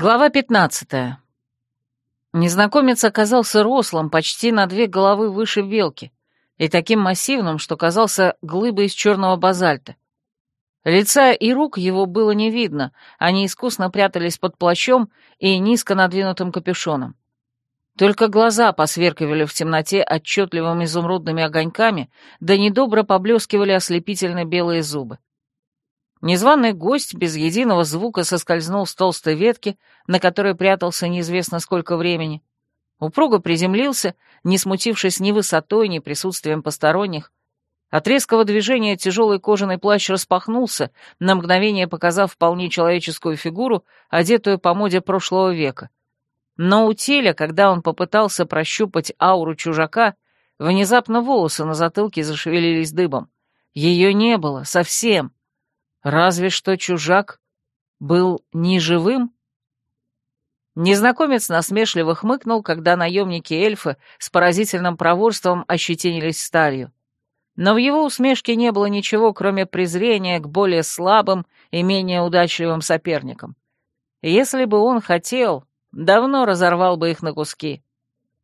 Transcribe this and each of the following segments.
Глава пятнадцатая. Незнакомец оказался рослым, почти на две головы выше белки, и таким массивным, что казался глыбой из черного базальта. Лица и рук его было не видно, они искусно прятались под плащом и низко надвинутым капюшоном. Только глаза посверкивали в темноте отчетливыми изумрудными огоньками, да недобро поблескивали ослепительно белые зубы. Незваный гость без единого звука соскользнул с толстой ветки, на которой прятался неизвестно сколько времени. Упруго приземлился, не смутившись ни высотой, ни присутствием посторонних. От резкого движения тяжелый кожаный плащ распахнулся, на мгновение показав вполне человеческую фигуру, одетую по моде прошлого века. Но у теля, когда он попытался прощупать ауру чужака, внезапно волосы на затылке зашевелились дыбом. Ее не было, совсем. Разве что чужак был неживым? Незнакомец насмешливо хмыкнул, когда наемники-эльфы с поразительным проворством ощетинились сталью. Но в его усмешке не было ничего, кроме презрения к более слабым и менее удачливым соперникам. Если бы он хотел, давно разорвал бы их на куски.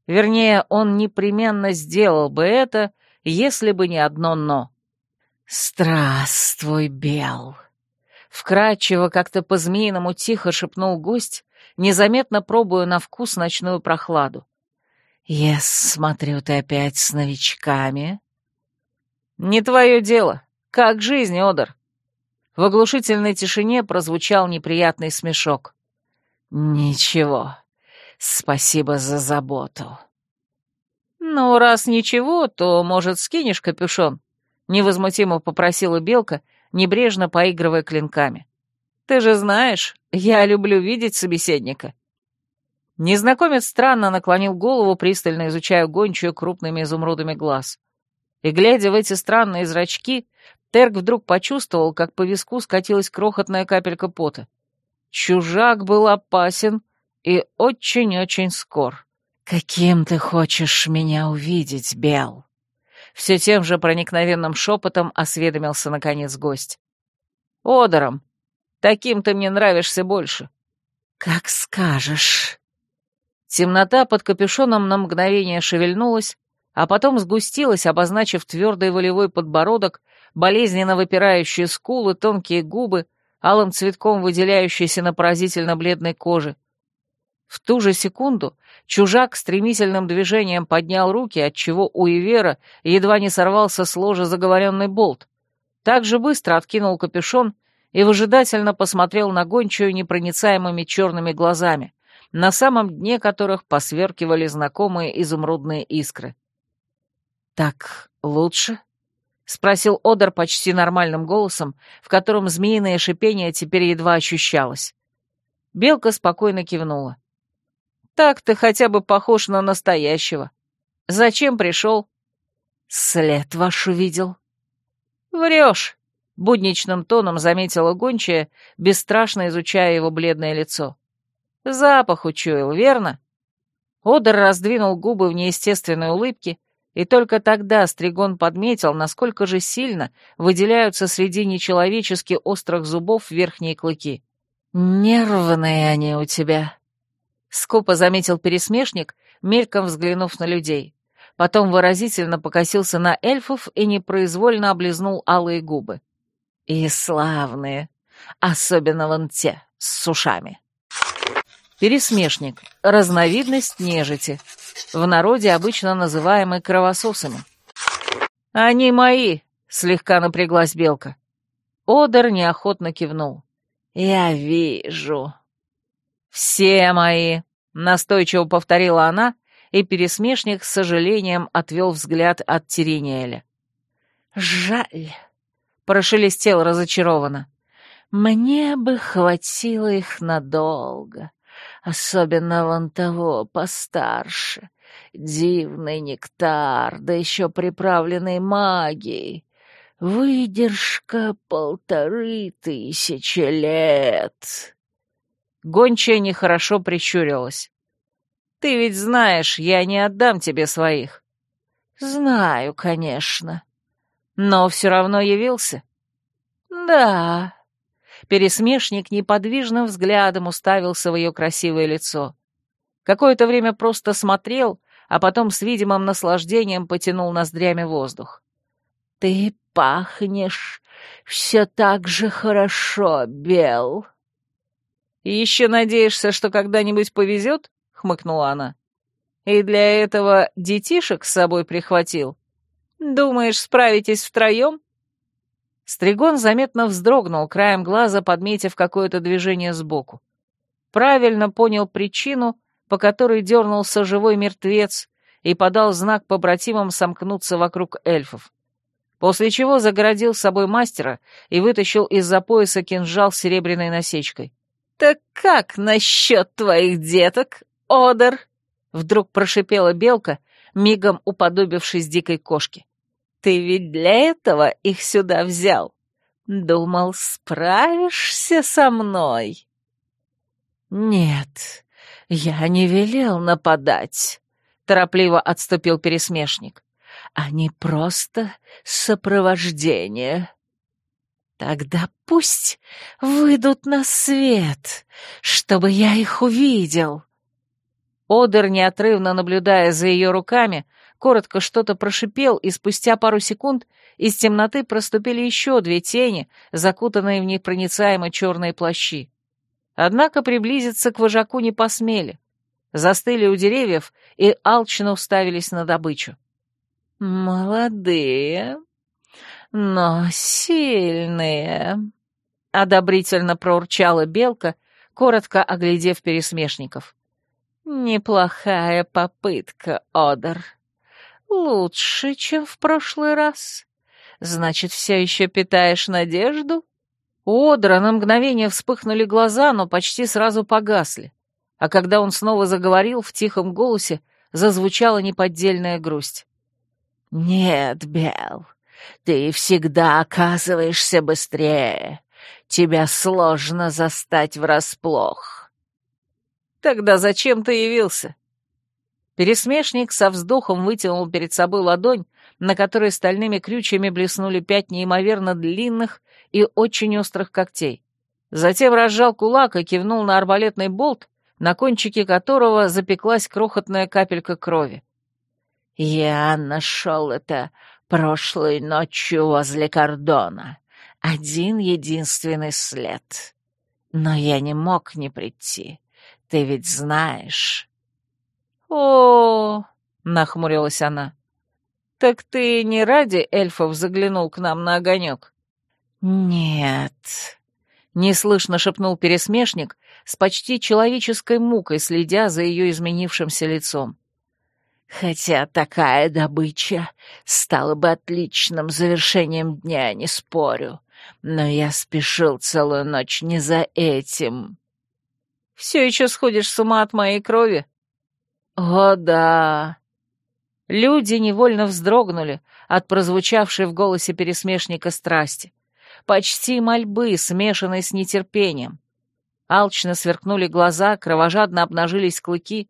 Вернее, он непременно сделал бы это, если бы не одно «но». «Здравствуй, Бел!» Вкрадчиво, как-то по-змеиному тихо шепнул гость, незаметно пробуя на вкус ночную прохладу. «Я смотрю, ты опять с новичками?» «Не твое дело. Как жизнь, Одер?» В оглушительной тишине прозвучал неприятный смешок. «Ничего. Спасибо за заботу». «Ну, раз ничего, то, может, скинешь капюшон?» Невозмутимо попросила Белка, небрежно поигрывая клинками. «Ты же знаешь, я люблю видеть собеседника». Незнакомец странно наклонил голову, пристально изучая гончую крупными изумрудами глаз. И, глядя в эти странные зрачки, Терк вдруг почувствовал, как по виску скатилась крохотная капелька пота. Чужак был опасен и очень-очень скор. «Каким ты хочешь меня увидеть, Бел?» Все тем же проникновенным шепотом осведомился наконец гость. «Одором. Таким ты мне нравишься больше». «Как скажешь». Темнота под капюшоном на мгновение шевельнулась, а потом сгустилась, обозначив твердый волевой подбородок, болезненно выпирающие скулы, тонкие губы, алым цветком выделяющиеся на поразительно бледной коже. В ту же секунду чужак стремительным движением поднял руки, отчего у Ивера едва не сорвался с ложа заговоренный болт. Так же быстро откинул капюшон и выжидательно посмотрел на гончую непроницаемыми черными глазами, на самом дне которых посверкивали знакомые изумрудные искры. «Так лучше?» — спросил Одер почти нормальным голосом, в котором змеиное шипение теперь едва ощущалось. Белка спокойно кивнула. Так ты хотя бы похож на настоящего. Зачем пришел? След ваш увидел. Врешь, будничным тоном заметила гончая, бесстрашно изучая его бледное лицо. Запах учуял, верно? Одер раздвинул губы в неестественной улыбке, и только тогда Стригон подметил, насколько же сильно выделяются среди нечеловечески острых зубов верхние клыки. «Нервные они у тебя», Скупо заметил пересмешник, мельком взглянув на людей. Потом выразительно покосился на эльфов и непроизвольно облизнул алые губы. И славные, особенно вон те, с ушами. Пересмешник — разновидность нежити, в народе обычно называемый кровососами. «Они мои!» — слегка напряглась белка. Одер неохотно кивнул. «Я вижу», «Все мои!» — настойчиво повторила она, и пересмешник с сожалением отвел взгляд от Терениэля. «Жаль!» — прошелестел разочарованно. «Мне бы хватило их надолго, особенно вон того постарше. Дивный нектар, да еще приправленный магией. Выдержка полторы тысячи лет!» Гончая нехорошо прищурилась. «Ты ведь знаешь, я не отдам тебе своих». «Знаю, конечно. Но все равно явился?» «Да». пересмешник неподвижным взглядом уставился в ее красивое лицо. Какое-то время просто смотрел, а потом с видимым наслаждением потянул ноздрями воздух. «Ты пахнешь все так же хорошо, Бел!» «Еще надеешься, что когда-нибудь повезет?» — хмыкнула она. «И для этого детишек с собой прихватил? Думаешь, справитесь втроем?» Стригон заметно вздрогнул, краем глаза подметив какое-то движение сбоку. Правильно понял причину, по которой дернулся живой мертвец и подал знак побратимам сомкнуться вокруг эльфов. После чего загородил собой мастера и вытащил из-за пояса кинжал с серебряной насечкой. «Так как насчет твоих деток, Одер?» Вдруг прошипела белка, мигом уподобившись дикой кошке. Ты ведь для этого их сюда взял. Думал, справишься со мной? Нет, я не велел нападать, торопливо отступил пересмешник. Они просто сопровождение. Тогда пусть выйдут на свет, чтобы я их увидел. Одер, неотрывно наблюдая за ее руками, коротко что-то прошипел, и спустя пару секунд из темноты проступили еще две тени, закутанные в непроницаемо черные плащи. Однако приблизиться к вожаку не посмели. Застыли у деревьев и алчно уставились на добычу. «Молодые, но сильные», — одобрительно проурчала белка, коротко оглядев пересмешников. «Неплохая попытка, Одер. «Лучше, чем в прошлый раз. Значит, все еще питаешь надежду?» У Одра на мгновение вспыхнули глаза, но почти сразу погасли. А когда он снова заговорил, в тихом голосе зазвучала неподдельная грусть. «Нет, Бел, ты всегда оказываешься быстрее. Тебя сложно застать врасплох». «Тогда зачем ты явился?» Пересмешник со вздохом вытянул перед собой ладонь, на которой стальными крючьями блеснули пять неимоверно длинных и очень острых когтей. Затем разжал кулак и кивнул на арбалетный болт, на кончике которого запеклась крохотная капелька крови. «Я нашел это прошлой ночью возле кордона. Один единственный след. Но я не мог не прийти. Ты ведь знаешь...» «О, — нахмурилась она, — так ты не ради эльфов заглянул к нам на огонек?» «Нет», — неслышно шепнул пересмешник с почти человеческой мукой, следя за ее изменившимся лицом. «Хотя такая добыча стала бы отличным завершением дня, не спорю, но я спешил целую ночь не за этим». «Все еще сходишь с ума от моей крови?» «О, да!» Люди невольно вздрогнули от прозвучавшей в голосе пересмешника страсти. Почти мольбы, смешанной с нетерпением. Алчно сверкнули глаза, кровожадно обнажились клыки.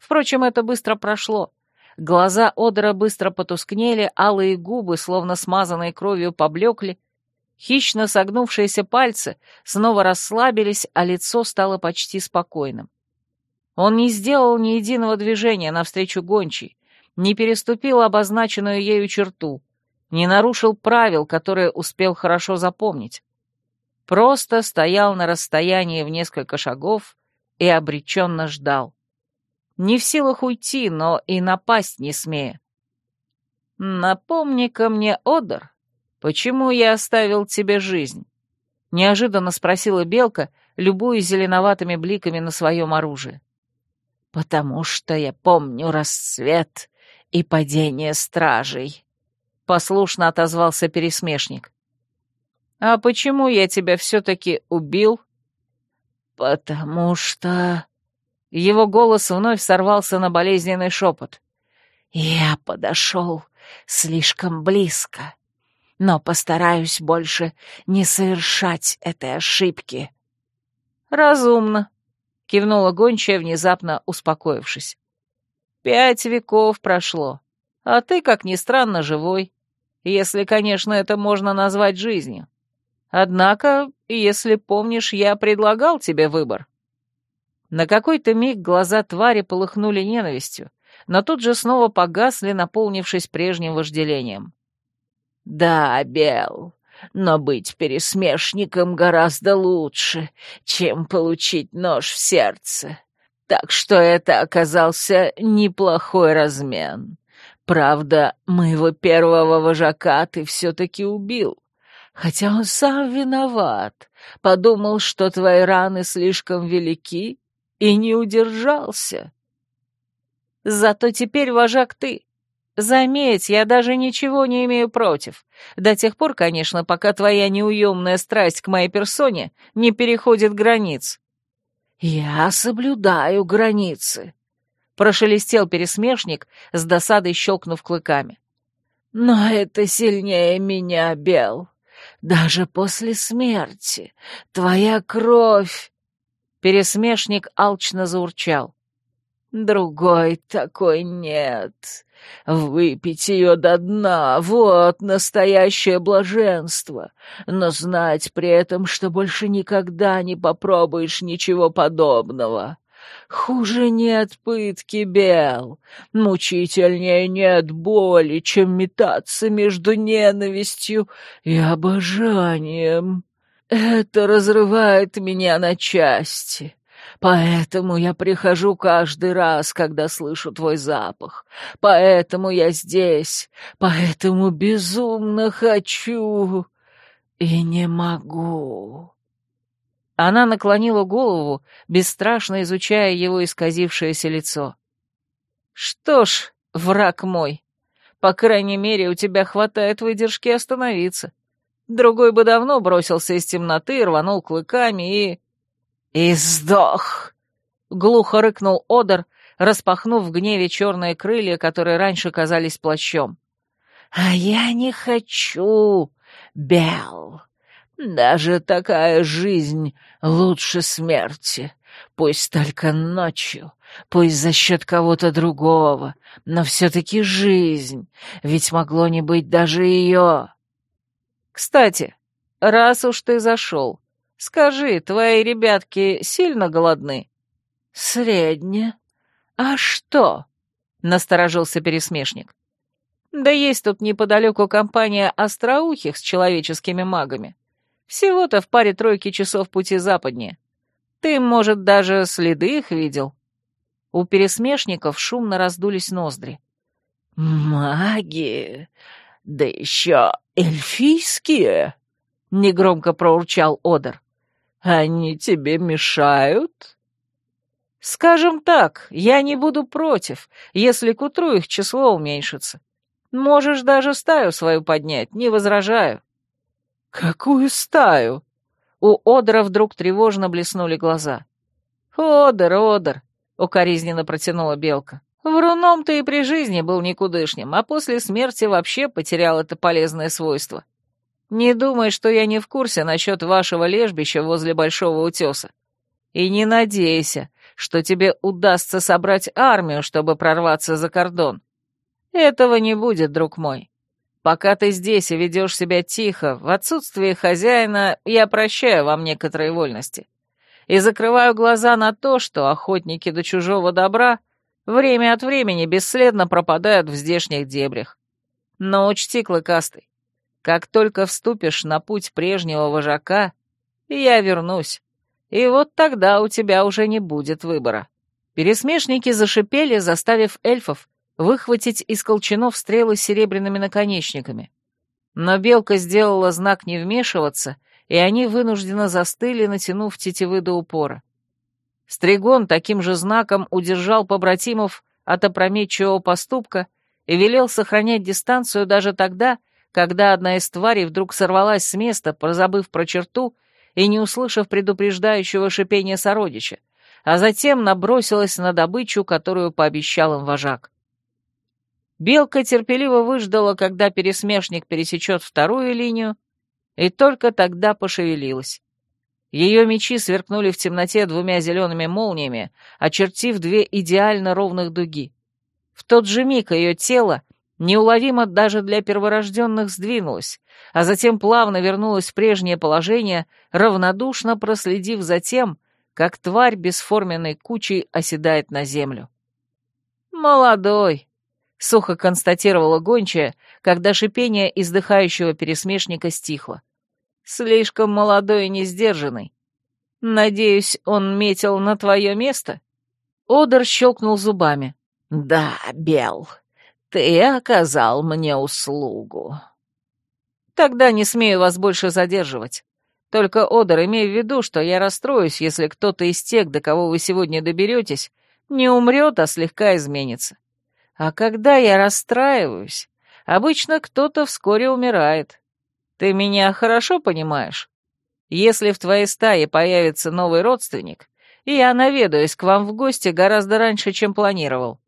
Впрочем, это быстро прошло. Глаза Одера быстро потускнели, алые губы, словно смазанные кровью, поблекли. Хищно согнувшиеся пальцы снова расслабились, а лицо стало почти спокойным. Он не сделал ни единого движения навстречу гончей, не переступил обозначенную ею черту, не нарушил правил, которые успел хорошо запомнить. Просто стоял на расстоянии в несколько шагов и обреченно ждал. Не в силах уйти, но и напасть не смея. «Напомни-ка мне, Одер, почему я оставил тебе жизнь?» — неожиданно спросила Белка, любуя зеленоватыми бликами на своем оружии потому что я помню расцвет и падение стражей», — послушно отозвался пересмешник. «А почему я тебя все-таки убил?» «Потому что...» Его голос вновь сорвался на болезненный шепот. «Я подошел слишком близко, но постараюсь больше не совершать этой ошибки». «Разумно», кивнула гончая, внезапно успокоившись. «Пять веков прошло, а ты, как ни странно, живой, если, конечно, это можно назвать жизнью. Однако, если помнишь, я предлагал тебе выбор. На какой-то миг глаза твари полыхнули ненавистью, но тут же снова погасли, наполнившись прежним вожделением. «Да, Бел, но быть пересмешником гораздо лучше, чем получить нож в сердце. Так что это оказался неплохой размен. Правда, моего первого вожака ты все-таки убил, хотя он сам виноват, подумал, что твои раны слишком велики и не удержался. Зато теперь вожак ты. Заметь, я даже ничего не имею против. До тех пор, конечно, пока твоя неуемная страсть к моей персоне не переходит границ. Я соблюдаю границы, прошелестел пересмешник, с досадой щелкнув клыками. Но это сильнее меня, Бел. Даже после смерти твоя кровь Пересмешник алчно заурчал. «Другой такой нет. Выпить ее до дна — вот настоящее блаженство. Но знать при этом, что больше никогда не попробуешь ничего подобного. Хуже нет пытки, Бел. Мучительнее нет боли, чем метаться между ненавистью и обожанием». Это разрывает меня на части. Поэтому я прихожу каждый раз, когда слышу твой запах. Поэтому я здесь. Поэтому безумно хочу и не могу. Она наклонила голову, бесстрашно изучая его исказившееся лицо. «Что ж, враг мой, по крайней мере, у тебя хватает выдержки остановиться. Другой бы давно бросился из темноты, рванул клыками и... «И сдох!» — глухо рыкнул Одер, распахнув в гневе черные крылья, которые раньше казались плащом. «А я не хочу, Бел. Даже такая жизнь лучше смерти. Пусть только ночью, пусть за счет кого-то другого, но все-таки жизнь, ведь могло не быть даже ее. Кстати, раз уж ты зашел, скажи, твои ребятки сильно голодны? Средне. А что? Насторожился пересмешник. Да есть тут неподалеку компания остроухих с человеческими магами. Всего-то в паре тройки часов пути западнее. Ты, может, даже следы их видел?» У пересмешников шумно раздулись ноздри. «Маги! Да еще эльфийские!» — негромко проурчал Одер. «Они тебе мешают?» «Скажем так, я не буду против, если к утру их число уменьшится. Можешь даже стаю свою поднять, не возражаю». «Какую стаю?» У Одера вдруг тревожно блеснули глаза. «Одер, Одер!» — укоризненно протянула Белка. Вруном ты и при жизни был никудышним, а после смерти вообще потерял это полезное свойство. Не думай, что я не в курсе насчет вашего лежбища возле Большого Утеса. И не надейся, что тебе удастся собрать армию, чтобы прорваться за кордон. Этого не будет, друг мой. Пока ты здесь и ведешь себя тихо, в отсутствие хозяина я прощаю вам некоторые вольности. И закрываю глаза на то, что охотники до чужого добра — время от времени бесследно пропадают в здешних дебрях. Но учти, Клыкастый, как только вступишь на путь прежнего вожака, я вернусь, и вот тогда у тебя уже не будет выбора». Пересмешники зашипели, заставив эльфов выхватить из колчанов стрелы с серебряными наконечниками. Но белка сделала знак не вмешиваться, и они вынужденно застыли, натянув тетивы до упора. Стригон таким же знаком удержал побратимов от опрометчивого поступка и велел сохранять дистанцию даже тогда, когда одна из тварей вдруг сорвалась с места, прозабыв про черту и не услышав предупреждающего шипения сородича, а затем набросилась на добычу, которую пообещал им вожак. Белка терпеливо выждала, когда пересмешник пересечет вторую линию, и только тогда пошевелилась. Ее мечи сверкнули в темноте двумя зелеными молниями, очертив две идеально ровных дуги. В тот же миг ее тело неуловимо даже для перворожденных сдвинулась, а затем плавно вернулась в прежнее положение, равнодушно проследив за тем, как тварь бесформенной кучей оседает на землю. «Молодой», — сухо констатировала гончая, когда шипение издыхающего пересмешника стихло. «Слишком молодой и несдержанный. Надеюсь, он метил на твое место?» Одер щелкнул зубами. «Да, Бел, ты оказал мне услугу». «Тогда не смею вас больше задерживать. Только, Одер, имей в виду, что я расстроюсь, если кто-то из тех, до кого вы сегодня доберетесь, не умрет, а слегка изменится. А когда я расстраиваюсь, обычно кто-то вскоре умирает. Ты меня хорошо понимаешь? Если в твоей стае появится новый родственник, я наведаюсь к вам в гости гораздо раньше, чем планировал».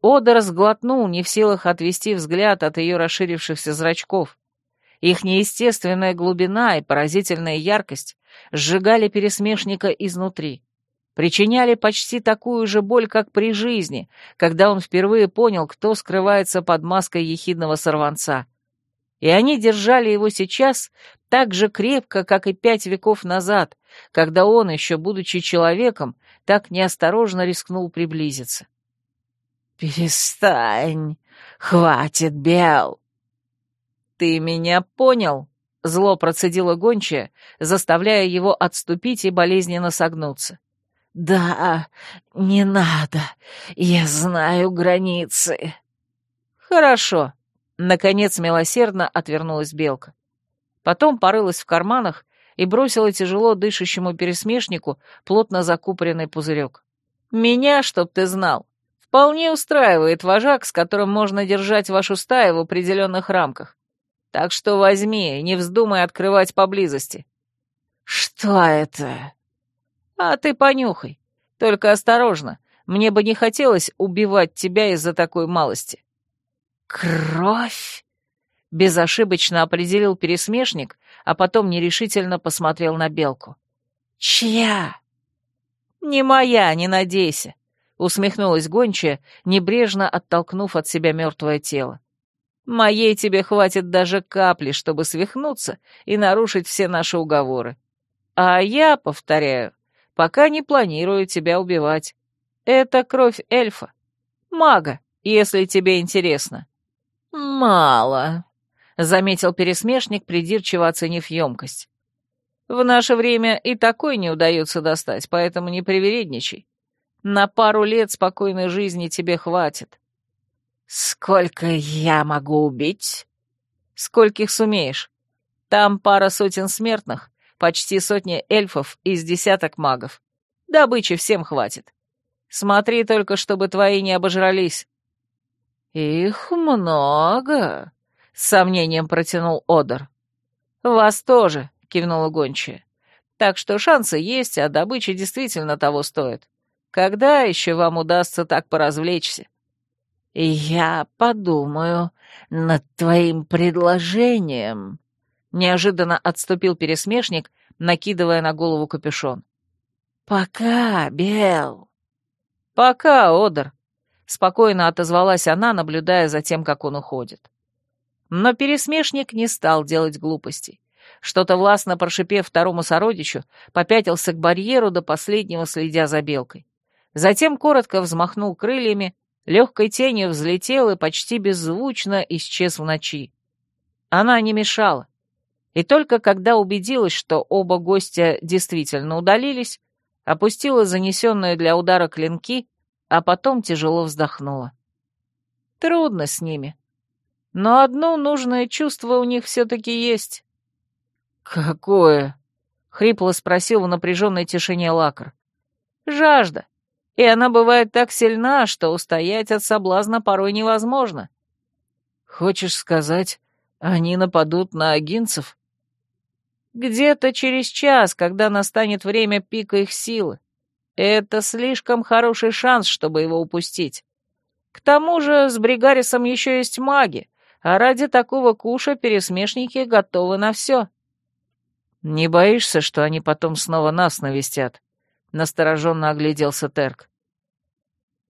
Ода сглотнул, не в силах отвести взгляд от ее расширившихся зрачков. Их неестественная глубина и поразительная яркость сжигали пересмешника изнутри, причиняли почти такую же боль, как при жизни, когда он впервые понял, кто скрывается под маской ехидного сорванца. И они держали его сейчас так же крепко, как и пять веков назад, когда он, еще будучи человеком, так неосторожно рискнул приблизиться. «Перестань! Хватит, Бел!» «Ты меня понял?» — зло процедила гончая, заставляя его отступить и болезненно согнуться. «Да, не надо. Я знаю границы». «Хорошо», — наконец милосердно отвернулась Белка. Потом порылась в карманах и бросила тяжело дышащему пересмешнику плотно закупоренный пузырек. «Меня, чтоб ты знал, вполне устраивает вожак, с которым можно держать вашу стаю в определенных рамках. Так что возьми, не вздумай открывать поблизости». «Что это?» «А ты понюхай. Только осторожно, мне бы не хотелось убивать тебя из-за такой малости». «Кровь?» — безошибочно определил пересмешник, а потом нерешительно посмотрел на белку. «Чья?» «Не моя, не надейся», — усмехнулась гончая, небрежно оттолкнув от себя мертвое тело. Моей тебе хватит даже капли, чтобы свихнуться и нарушить все наши уговоры. А я, повторяю, пока не планирую тебя убивать. Это кровь эльфа. Мага, если тебе интересно. Мало, — заметил пересмешник, придирчиво оценив емкость. В наше время и такой не удается достать, поэтому не привередничай. На пару лет спокойной жизни тебе хватит. «Сколько я могу убить?» «Скольких сумеешь. Там пара сотен смертных, почти сотни эльфов из десяток магов. Добычи всем хватит. Смотри только, чтобы твои не обожрались». «Их много», — с сомнением протянул Одер. «Вас тоже», — кивнула гончая. «Так что шансы есть, а добыча действительно того стоит. Когда еще вам удастся так поразвлечься?» «Я подумаю над твоим предложением», — неожиданно отступил пересмешник, накидывая на голову капюшон. «Пока, Бел». «Пока, Одер», — спокойно отозвалась она, наблюдая за тем, как он уходит. Но пересмешник не стал делать глупостей. Что-то властно прошипев второму сородичу, попятился к барьеру до последнего, следя за белкой. Затем коротко взмахнул крыльями легкой тенью взлетел и почти беззвучно исчез в ночи. Она не мешала. И только когда убедилась, что оба гостя действительно удалились, опустила занесенную для удара клинки, а потом тяжело вздохнула. Трудно с ними. Но одно нужное чувство у них все-таки есть. «Какое?» — хрипло спросил в напряженной тишине Лакр. «Жажда и она бывает так сильна, что устоять от соблазна порой невозможно. Хочешь сказать, они нападут на агинцев? Где-то через час, когда настанет время пика их силы. Это слишком хороший шанс, чтобы его упустить. К тому же с Бригарисом еще есть маги, а ради такого куша пересмешники готовы на все. Не боишься, что они потом снова нас навестят? настороженно огляделся Терк.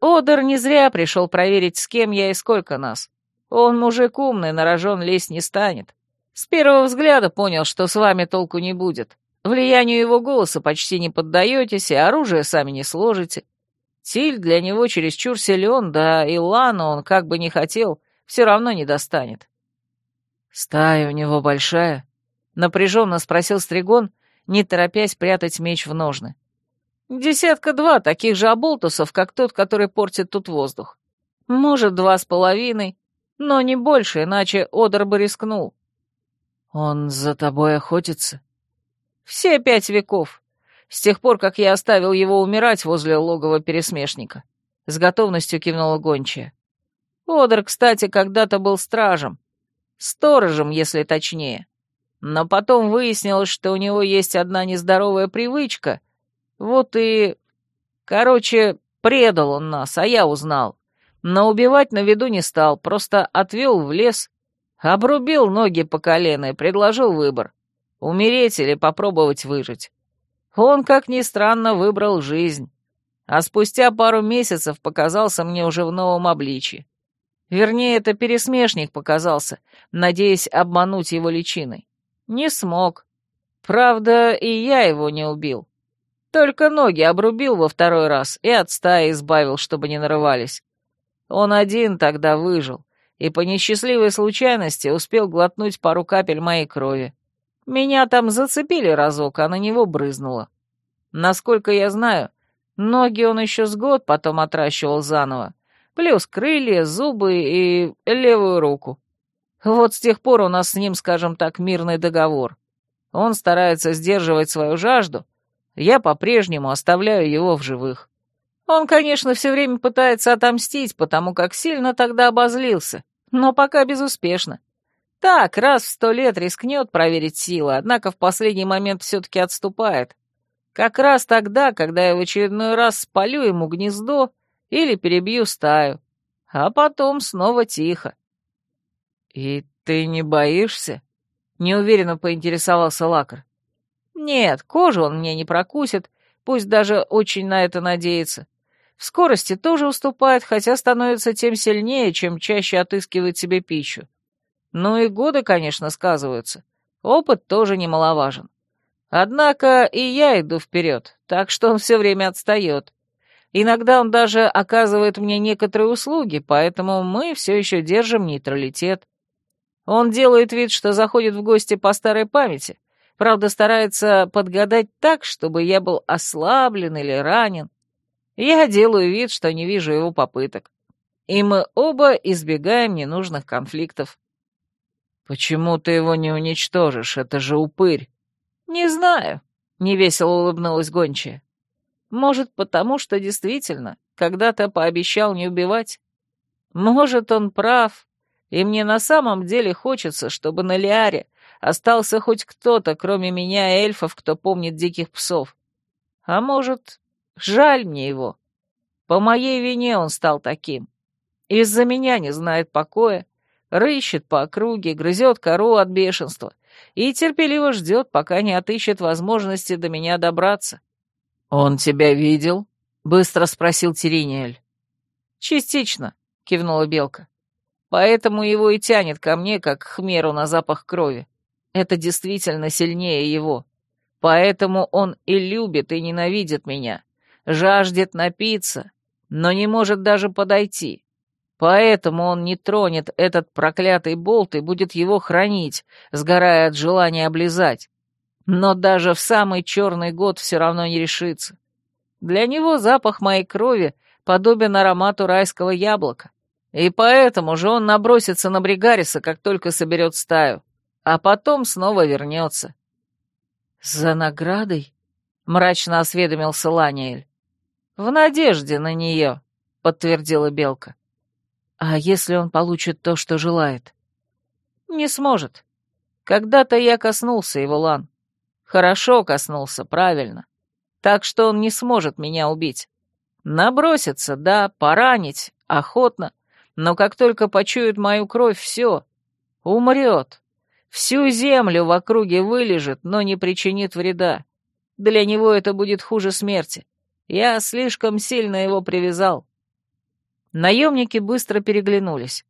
Одер не зря пришел проверить, с кем я и сколько нас. Он мужик умный, на рожон лезть не станет. С первого взгляда понял, что с вами толку не будет. Влиянию его голоса почти не поддаетесь, и оружие сами не сложите. Тиль для него чересчур силен, да и Лану он, как бы не хотел, все равно не достанет. «Стая у него большая?» — напряженно спросил Стригон, не торопясь прятать меч в ножны. «Десятка-два таких же оболтусов, как тот, который портит тут воздух. Может, два с половиной, но не больше, иначе Одер бы рискнул». «Он за тобой охотится?» «Все пять веков, с тех пор, как я оставил его умирать возле логова пересмешника», — с готовностью кивнула гончая. «Одер, кстати, когда-то был стражем, Сторожем, если точнее. Но потом выяснилось, что у него есть одна нездоровая привычка. Вот и... Короче, предал он нас, а я узнал. Но убивать на виду не стал, просто отвел в лес, обрубил ноги по колено и предложил выбор — умереть или попробовать выжить. Он, как ни странно, выбрал жизнь, а спустя пару месяцев показался мне уже в новом обличье. Вернее, это пересмешник показался, надеясь обмануть его личиной. Не смог. Правда, и я его не убил. Только ноги обрубил во второй раз и от стаи избавил, чтобы не нарывались. Он один тогда выжил, и по несчастливой случайности успел глотнуть пару капель моей крови. Меня там зацепили разок, а на него брызнуло. Насколько я знаю, ноги он еще с год потом отращивал заново, плюс крылья, зубы и левую руку. Вот с тех пор у нас с ним, скажем так, мирный договор. Он старается сдерживать свою жажду, я по-прежнему оставляю его в живых. Он, конечно, все время пытается отомстить, потому как сильно тогда обозлился, но пока безуспешно. Так, раз в сто лет рискнет проверить силы, однако в последний момент все-таки отступает. Как раз тогда, когда я в очередной раз спалю ему гнездо или перебью стаю, а потом снова тихо. «И ты не боишься?» — неуверенно поинтересовался Лакар. «Нет, кожу он мне не прокусит, пусть даже очень на это надеется. В скорости тоже уступает, хотя становится тем сильнее, чем чаще отыскивает себе пищу. Ну и годы, конечно, сказываются. Опыт тоже немаловажен. Однако и я иду вперед, так что он все время отстает. Иногда он даже оказывает мне некоторые услуги, поэтому мы все еще держим нейтралитет. Он делает вид, что заходит в гости по старой памяти, правда старается подгадать так, чтобы я был ослаблен или ранен. Я делаю вид, что не вижу его попыток. И мы оба избегаем ненужных конфликтов. «Почему ты его не уничтожишь? Это же упырь!» «Не знаю», — невесело улыбнулась гончая. Может, потому что действительно когда-то пообещал не убивать. Может, он прав, и мне на самом деле хочется, чтобы на Лиаре остался хоть кто-то, кроме меня и эльфов, кто помнит диких псов. А может, жаль мне его. По моей вине он стал таким. Из-за меня не знает покоя, рыщет по округе, грызет кору от бешенства и терпеливо ждет, пока не отыщет возможности до меня добраться. «Он тебя видел?» — быстро спросил Терениэль. «Частично», — кивнула Белка. «Поэтому его и тянет ко мне, как хмеру на запах крови. Это действительно сильнее его. Поэтому он и любит, и ненавидит меня, жаждет напиться, но не может даже подойти. Поэтому он не тронет этот проклятый болт и будет его хранить, сгорая от желания облизать но даже в самый черный год все равно не решится. Для него запах моей крови подобен аромату райского яблока, и поэтому же он набросится на Бригариса, как только соберет стаю, а потом снова вернется. «За наградой?» — мрачно осведомился Ланиэль. «В надежде на нее», — подтвердила Белка. «А если он получит то, что желает?» «Не сможет. Когда-то я коснулся его, Лан. Хорошо коснулся, правильно. Так что он не сможет меня убить. Набросится, да, поранить, охотно, но как только почует мою кровь, все, умрет. Всю землю в округе вылежит, но не причинит вреда. Для него это будет хуже смерти. Я слишком сильно его привязал. Наемники быстро переглянулись.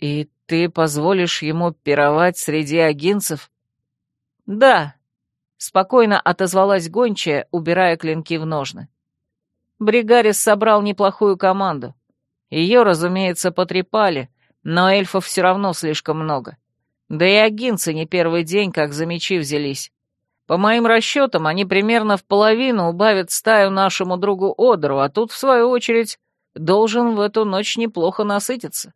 «И ты позволишь ему пировать среди агинцев?» «Да», — спокойно отозвалась гончая, убирая клинки в ножны. Бригарис собрал неплохую команду. Ее, разумеется, потрепали, но эльфов все равно слишком много. Да и агинцы не первый день как за мечи взялись. По моим расчетам, они примерно в половину убавят стаю нашему другу Одеру, а тут, в свою очередь, должен в эту ночь неплохо насытиться.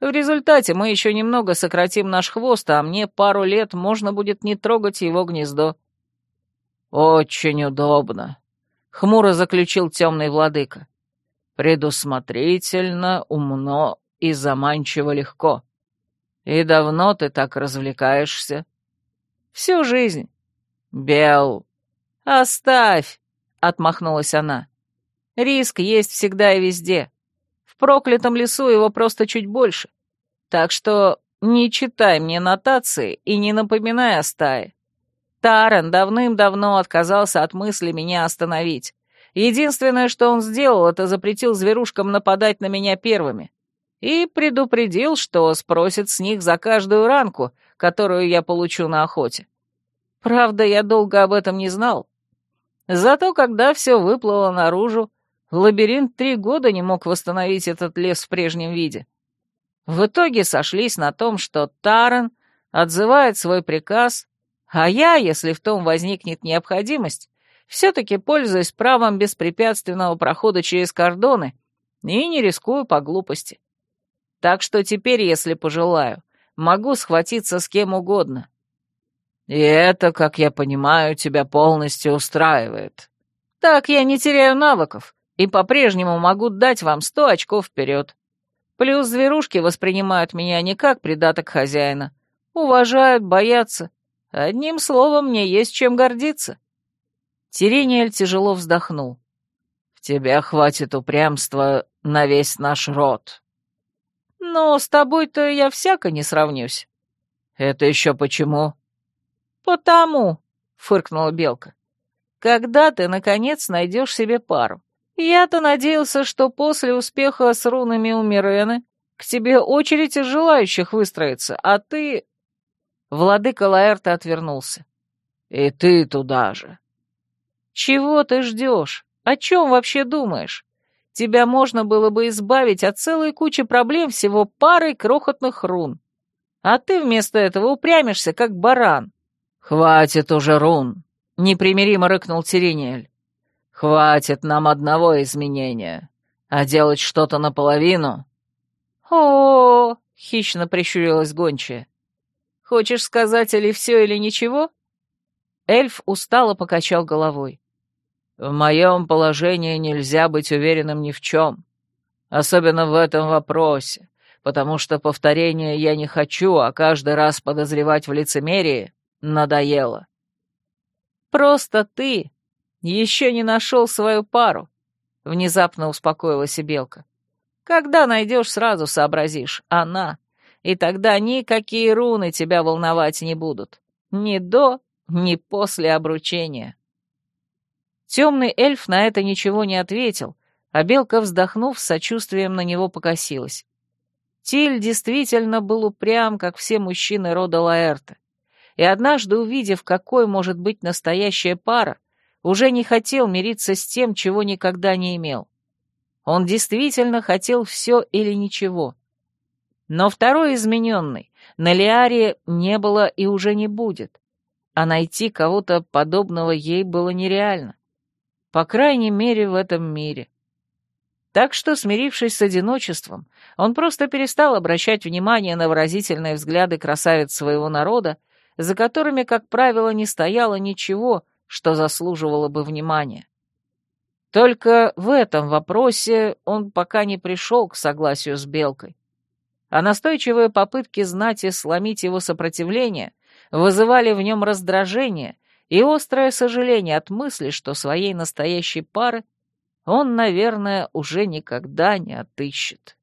В результате мы еще немного сократим наш хвост, а мне пару лет можно будет не трогать его гнездо. «Очень удобно», — хмуро заключил темный владыка. «Предусмотрительно, умно и заманчиво легко. И давно ты так развлекаешься?» «Всю жизнь». «Бел». «Оставь», — отмахнулась она. «Риск есть всегда и везде. В проклятом лесу его просто чуть больше. Так что не читай мне нотации и не напоминай о стае. Тарен давным-давно отказался от мысли меня остановить. Единственное, что он сделал, это запретил зверушкам нападать на меня первыми. И предупредил, что спросит с них за каждую ранку, которую я получу на охоте. Правда, я долго об этом не знал. Зато, когда все выплыло наружу, лабиринт три года не мог восстановить этот лес в прежнем виде. В итоге сошлись на том, что Таран отзывает свой приказ, а я, если в том возникнет необходимость, все-таки пользуюсь правом беспрепятственного прохода через кордоны и не рискую по глупости. Так что теперь, если пожелаю, могу схватиться с кем угодно. И это, как я понимаю, тебя полностью устраивает. Так я не теряю навыков и по-прежнему могу дать вам сто очков вперед. Плюс зверушки воспринимают меня не как придаток хозяина. Уважают, боятся. Одним словом, мне есть чем гордиться. Тирениэль тяжело вздохнул. «В тебя хватит упрямства на весь наш род». «Но с тобой-то я всяко не сравнюсь». «Это еще почему?» «Потому», — фыркнула Белка. «Когда ты, наконец, найдешь себе пару? Я-то надеялся, что после успеха с рунами у Мирены к тебе очередь из желающих выстроится, а ты...» Владыка Лаэрта отвернулся. «И ты туда же». «Чего ты ждешь? О чем вообще думаешь? Тебя можно было бы избавить от целой кучи проблем всего парой крохотных рун. А ты вместо этого упрямишься, как баран». «Хватит уже рун», — непримиримо рыкнул Тирениэль. Хватит нам одного изменения, а делать что-то наполовину... О, -о, -о, хищно прищурилась гончая. Хочешь сказать или все, или ничего? Эльф устало покачал головой. В моем положении нельзя быть уверенным ни в чем, особенно в этом вопросе, потому что повторения я не хочу, а каждый раз подозревать в лицемерии надоело. Просто ты еще не нашел свою пару, внезапно успокоилась и Белка. Когда найдешь, сразу сообразишь. Она. И тогда никакие руны тебя волновать не будут. Ни до, ни после обручения. Темный эльф на это ничего не ответил, а Белка, вздохнув, с сочувствием на него покосилась. Тиль действительно был упрям, как все мужчины рода Лаэрта. И однажды, увидев, какой может быть настоящая пара, уже не хотел мириться с тем, чего никогда не имел. Он действительно хотел все или ничего. Но второй измененный на Лиаре не было и уже не будет, а найти кого-то подобного ей было нереально. По крайней мере, в этом мире. Так что, смирившись с одиночеством, он просто перестал обращать внимание на выразительные взгляды красавиц своего народа, за которыми, как правило, не стояло ничего, что заслуживало бы внимания. Только в этом вопросе он пока не пришел к согласию с Белкой. А настойчивые попытки знать и сломить его сопротивление вызывали в нем раздражение и острое сожаление от мысли, что своей настоящей пары он, наверное, уже никогда не отыщет.